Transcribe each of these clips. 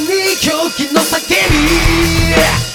に狂気の叫び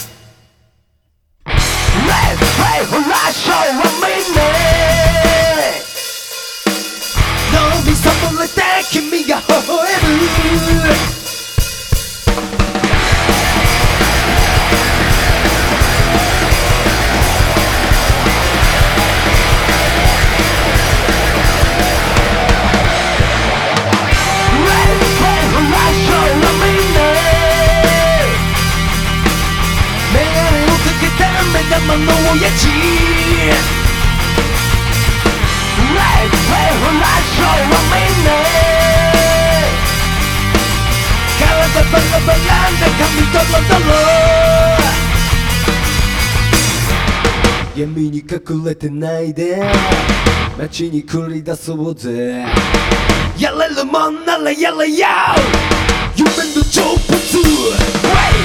親父ライフプレイフラッシュはみんな。体バラバラんで髪ドロドロ闇に隠れてないで。街に繰り出そうぜ。やれるもんならやれよ。夢の成仏。Wake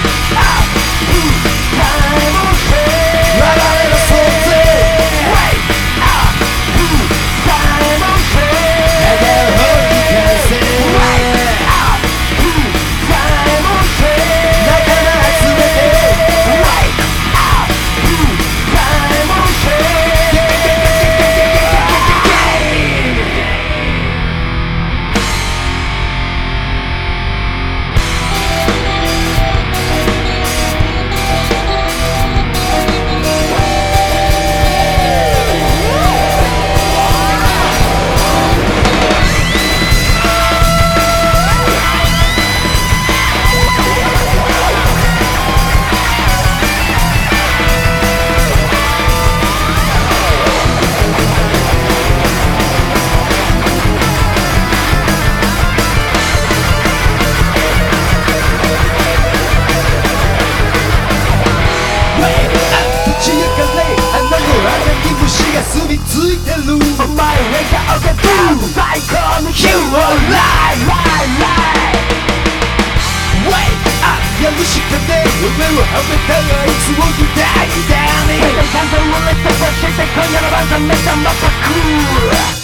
前がおけた最高のヒーローライライライ Wake up やるしかねえ夢をはめたらいつもみたいだねちゃんと俺として今夜の晩餐めちゃまたく